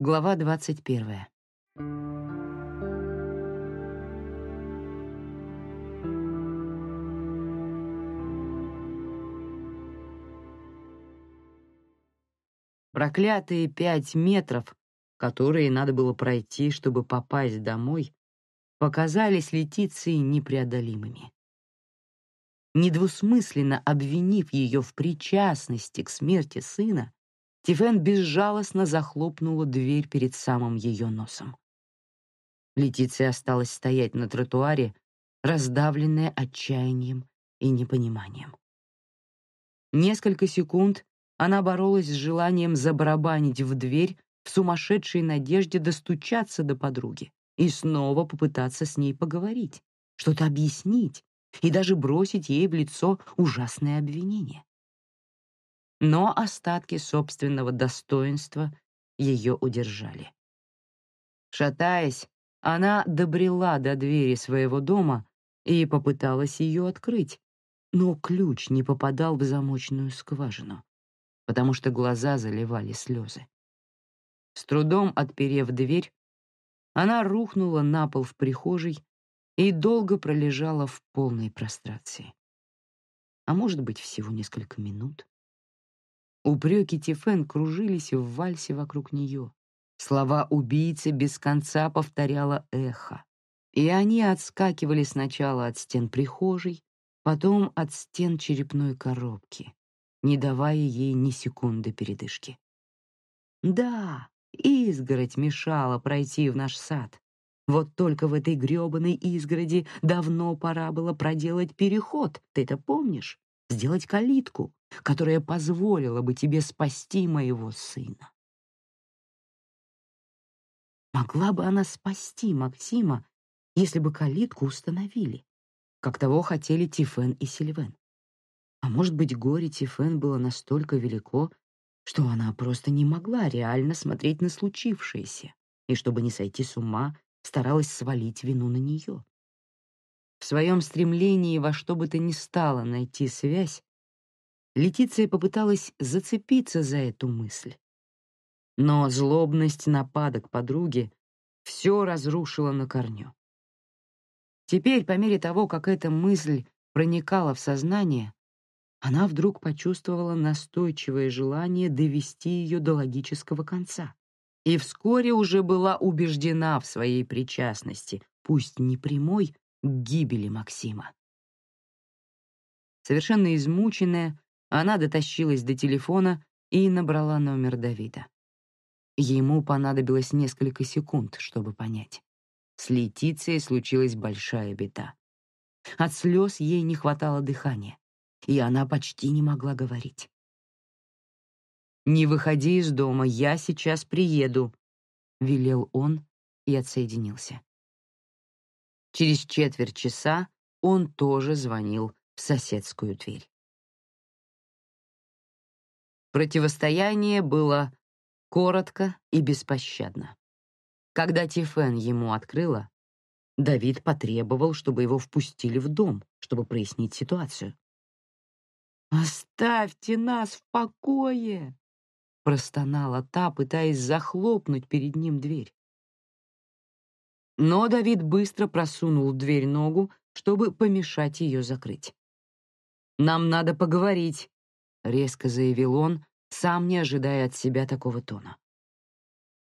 Глава 21. Проклятые пять метров, которые надо было пройти, чтобы попасть домой, показались Летиции непреодолимыми. Недвусмысленно обвинив ее в причастности к смерти сына, Тифен безжалостно захлопнула дверь перед самым ее носом. Летиция осталась стоять на тротуаре, раздавленная отчаянием и непониманием. Несколько секунд она боролась с желанием забарабанить в дверь в сумасшедшей надежде достучаться до подруги и снова попытаться с ней поговорить, что-то объяснить и даже бросить ей в лицо ужасное обвинение но остатки собственного достоинства ее удержали. Шатаясь, она добрела до двери своего дома и попыталась ее открыть, но ключ не попадал в замочную скважину, потому что глаза заливали слезы. С трудом отперев дверь, она рухнула на пол в прихожей и долго пролежала в полной прострации. А может быть, всего несколько минут. Упреки Тифен кружились в вальсе вокруг нее. Слова убийцы без конца повторяло эхо. И они отскакивали сначала от стен прихожей, потом от стен черепной коробки, не давая ей ни секунды передышки. Да, изгородь мешала пройти в наш сад. Вот только в этой грёбаной изгороди давно пора было проделать переход, ты это помнишь? Сделать калитку, которая позволила бы тебе спасти моего сына. Могла бы она спасти Максима, если бы калитку установили, как того хотели Тифен и Сильвен. А может быть, горе Тифен было настолько велико, что она просто не могла реально смотреть на случившееся, и чтобы не сойти с ума, старалась свалить вину на нее. В своем стремлении во что бы то ни стало найти связь, Летиция попыталась зацепиться за эту мысль. Но злобность нападок подруги все разрушила на корню. Теперь, по мере того, как эта мысль проникала в сознание, она вдруг почувствовала настойчивое желание довести ее до логического конца. И вскоре уже была убеждена в своей причастности, пусть не прямой, к гибели Максима. Совершенно измученная, она дотащилась до телефона и набрала номер Давида. Ему понадобилось несколько секунд, чтобы понять. С Летицией случилась большая беда. От слез ей не хватало дыхания, и она почти не могла говорить. «Не выходи из дома, я сейчас приеду», — велел он и отсоединился. Через четверть часа он тоже звонил в соседскую дверь. Противостояние было коротко и беспощадно. Когда Тифен ему открыла, Давид потребовал, чтобы его впустили в дом, чтобы прояснить ситуацию. «Оставьте нас в покое!» — простонала та, пытаясь захлопнуть перед ним дверь. Но Давид быстро просунул в дверь ногу, чтобы помешать ее закрыть. «Нам надо поговорить», — резко заявил он, сам не ожидая от себя такого тона.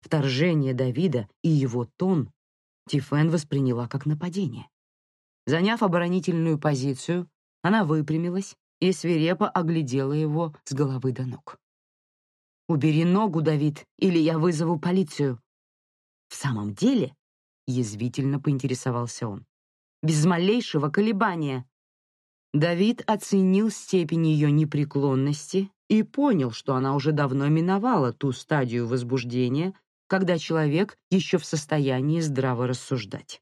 Вторжение Давида и его тон Тифен восприняла как нападение. Заняв оборонительную позицию, она выпрямилась и свирепо оглядела его с головы до ног. «Убери ногу, Давид, или я вызову полицию». «В самом деле?» — язвительно поинтересовался он. «Без малейшего колебания». Давид оценил степень ее непреклонности и понял, что она уже давно миновала ту стадию возбуждения, когда человек еще в состоянии здраво рассуждать.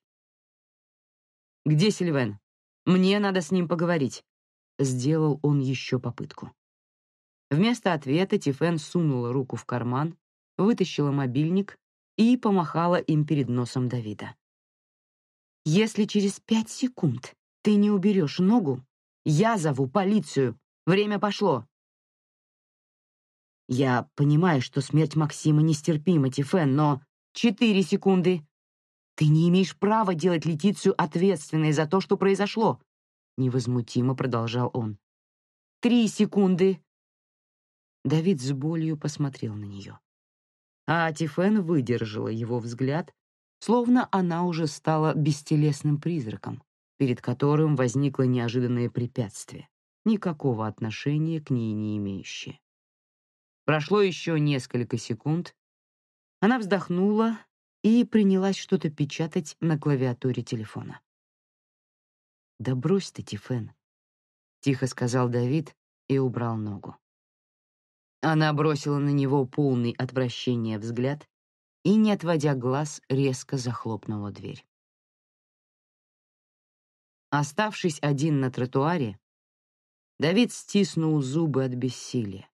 «Где Сильвен? Мне надо с ним поговорить», — сделал он еще попытку. Вместо ответа Тифен сунула руку в карман, вытащила мобильник и помахала им перед носом Давида. «Если через пять секунд ты не уберешь ногу, я зову полицию. Время пошло. Я понимаю, что смерть Максима нестерпима, Тифен, но... Четыре секунды. Ты не имеешь права делать Летицию ответственной за то, что произошло. Невозмутимо продолжал он. Три секунды. Давид с болью посмотрел на нее. А Тифен выдержала его взгляд, словно она уже стала бестелесным призраком, перед которым возникло неожиданное препятствие, никакого отношения к ней не имеющее. Прошло еще несколько секунд. Она вздохнула и принялась что-то печатать на клавиатуре телефона. «Да брось ты, Тифен», — тихо сказал Давид и убрал ногу. Она бросила на него полный отвращения взгляд и, не отводя глаз, резко захлопнула дверь. Оставшись один на тротуаре, Давид стиснул зубы от бессилия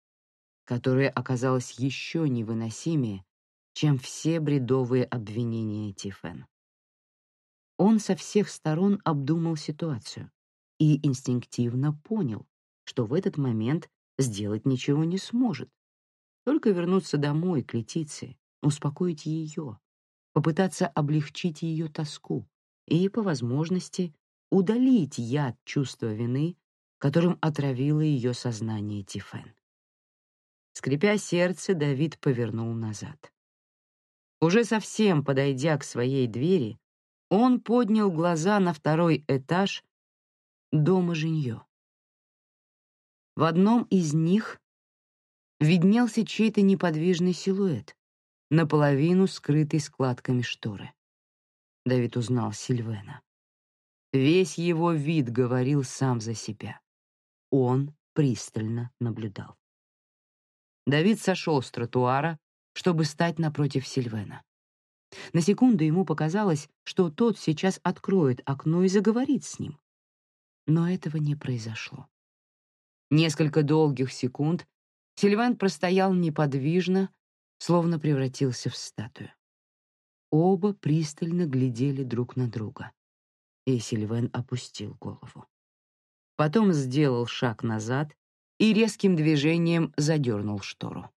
которое оказалось еще невыносимее, чем все бредовые обвинения Тифен. Он со всех сторон обдумал ситуацию и инстинктивно понял, что в этот момент сделать ничего не сможет. Только вернуться домой к Летиции, успокоить ее, попытаться облегчить ее тоску и, по возможности, удалить яд чувства вины, которым отравило ее сознание Тифен. Скрипя сердце, Давид повернул назад. Уже совсем подойдя к своей двери, он поднял глаза на второй этаж дома Женьё. В одном из них виднелся чей-то неподвижный силуэт, наполовину скрытый складками шторы. Давид узнал Сильвена. Весь его вид говорил сам за себя. Он пристально наблюдал. Давид сошел с тротуара, чтобы стать напротив Сильвена. На секунду ему показалось, что тот сейчас откроет окно и заговорит с ним. Но этого не произошло. Несколько долгих секунд Сильвен простоял неподвижно, словно превратился в статую. Оба пристально глядели друг на друга, и Сильвен опустил голову. Потом сделал шаг назад и резким движением задернул штору.